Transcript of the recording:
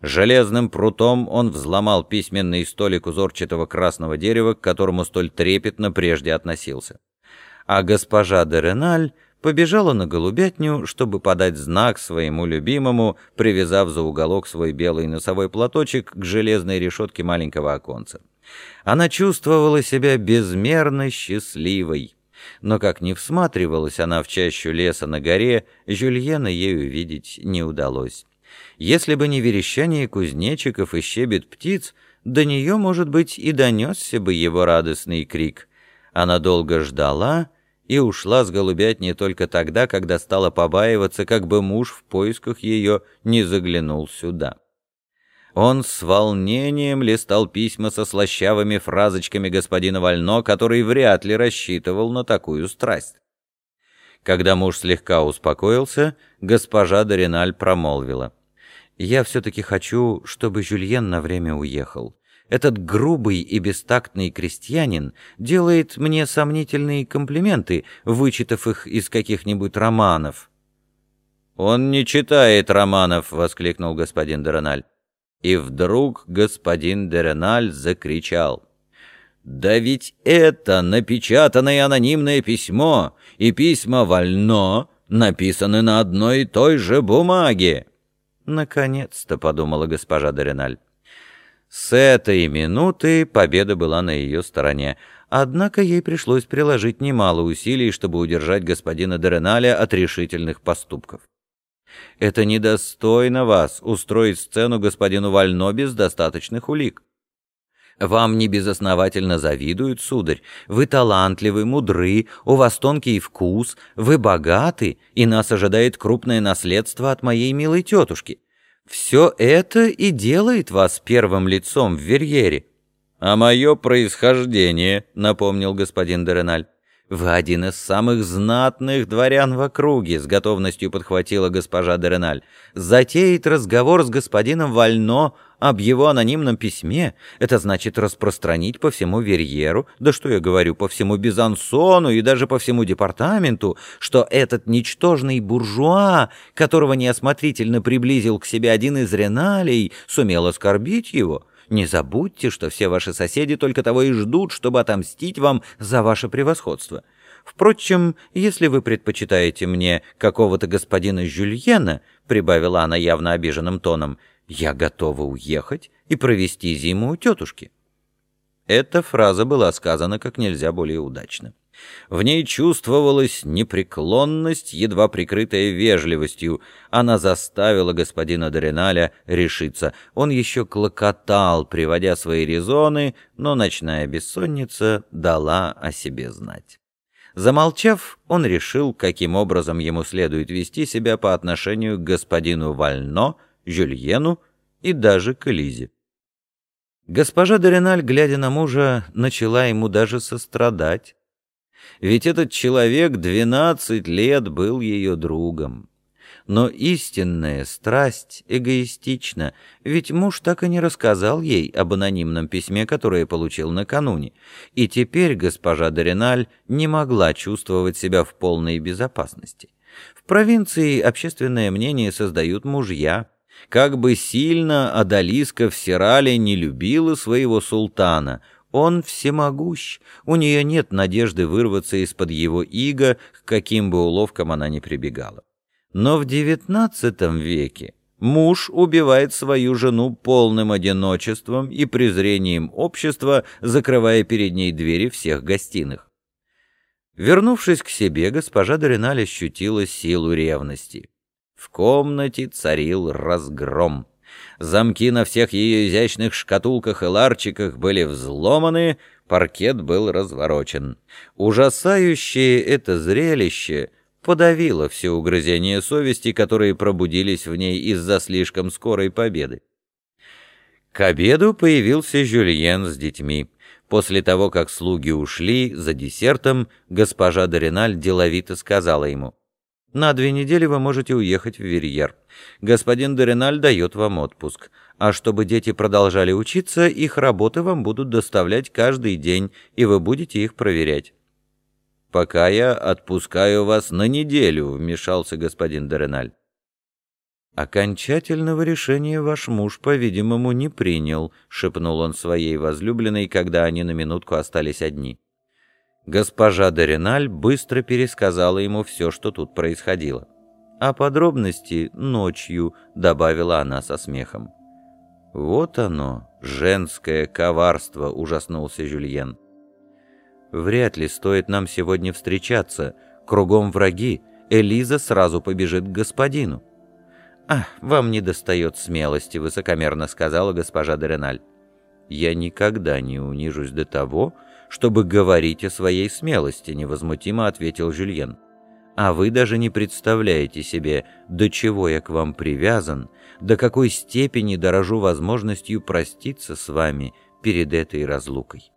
Железным прутом он взломал письменный столик узорчатого красного дерева, к которому столь трепетно прежде относился. А госпожа де Реналь побежала на голубятню, чтобы подать знак своему любимому, привязав за уголок свой белый носовой платочек к железной решетке маленького оконца. Она чувствовала себя безмерно счастливой. Но как не всматривалась она в чащу леса на горе, Жюльена ею видеть не удалось. Если бы не верещание кузнечиков и щебет птиц, до нее, может быть, и донесся бы его радостный крик. Она долго ждала и ушла с голубятни только тогда, когда стала побаиваться, как бы муж в поисках ее не заглянул сюда. Он с волнением листал письма со слащавыми фразочками господина Вально, который вряд ли рассчитывал на такую страсть. Когда муж слегка успокоился, госпожа Дориналь промолвила. «Я все-таки хочу, чтобы Жюльен на время уехал. Этот грубый и бестактный крестьянин делает мне сомнительные комплименты, вычитав их из каких-нибудь романов». «Он не читает романов!» — воскликнул господин Дорональ. И вдруг господин Дереналь закричал. «Да ведь это напечатанное анонимное письмо и письма Вально написаны на одной и той же бумаге!» «Наконец-то», — подумала госпожа Дереналь. С этой минуты победа была на ее стороне, однако ей пришлось приложить немало усилий, чтобы удержать господина Дереналя от решительных поступков. Это недостойно вас устроить сцену господину Вально без достаточных улик. Вам небезосновательно завидуют, сударь. Вы талантливы, мудры, у вас тонкий вкус, вы богаты, и нас ожидает крупное наследство от моей милой тетушки. Все это и делает вас первым лицом в Верьере. «А мое происхождение», — напомнил господин Дереналь. «Вы один из самых знатных дворян в округе», — с готовностью подхватила госпожа Дереналь. «Затеять разговор с господином Вально об его анонимном письме — это значит распространить по всему Верьеру, да что я говорю, по всему Бизансону и даже по всему департаменту, что этот ничтожный буржуа, которого неосмотрительно приблизил к себе один из Реналей, сумел оскорбить его». Не забудьте, что все ваши соседи только того и ждут, чтобы отомстить вам за ваше превосходство. Впрочем, если вы предпочитаете мне какого-то господина Жюльена, прибавила она явно обиженным тоном, я готова уехать и провести зиму у тетушки. Эта фраза была сказана как нельзя более удачно. В ней чувствовалась непреклонность, едва прикрытая вежливостью. Она заставила господина Дореналя решиться. Он еще клокотал, приводя свои резоны, но ночная бессонница дала о себе знать. Замолчав, он решил, каким образом ему следует вести себя по отношению к господину Вально, Жюльену и даже к Элизе. Госпожа Дореналь, глядя на мужа, начала ему даже сострадать. Ведь этот человек двенадцать лет был ее другом. Но истинная страсть эгоистична, ведь муж так и не рассказал ей об анонимном письме, которое получил накануне, и теперь госпожа Дориналь не могла чувствовать себя в полной безопасности. В провинции общественное мнение создают мужья. Как бы сильно Адалиска в Сирале не любила своего султана — он всемогущ, у нее нет надежды вырваться из-под его иго, к каким бы уловкам она ни прибегала. Но в девятнадцатом веке муж убивает свою жену полным одиночеством и презрением общества, закрывая перед ней двери всех гостиных. Вернувшись к себе, госпожа Дориналь ощутила силу ревности. В комнате царил разгром. Замки на всех ее изящных шкатулках и ларчиках были взломаны, паркет был разворочен. Ужасающее это зрелище подавило все угрызения совести, которые пробудились в ней из-за слишком скорой победы. К обеду появился Жюльен с детьми. После того, как слуги ушли, за десертом госпожа Дориналь деловито сказала ему, на две недели вы можете уехать в Верьер. Господин Дореналь дает вам отпуск. А чтобы дети продолжали учиться, их работы вам будут доставлять каждый день, и вы будете их проверять. «Пока я отпускаю вас на неделю», — вмешался господин Дореналь. «Окончательного решения ваш муж, по-видимому, не принял», — шепнул он своей возлюбленной, когда они на минутку остались одни. Госпожа Дориналь быстро пересказала ему все, что тут происходило. А подробности ночью, — добавила она со смехом. «Вот оно, женское коварство», — ужаснулся Жюльен. «Вряд ли стоит нам сегодня встречаться. Кругом враги. Элиза сразу побежит к господину». «А, вам не достает смелости», — высокомерно сказала госпожа Дереналь. «Я никогда не унижусь до того, чтобы говорить о своей смелости», — невозмутимо ответил Жюльен. «А вы даже не представляете себе, до чего я к вам привязан, до какой степени дорожу возможностью проститься с вами перед этой разлукой».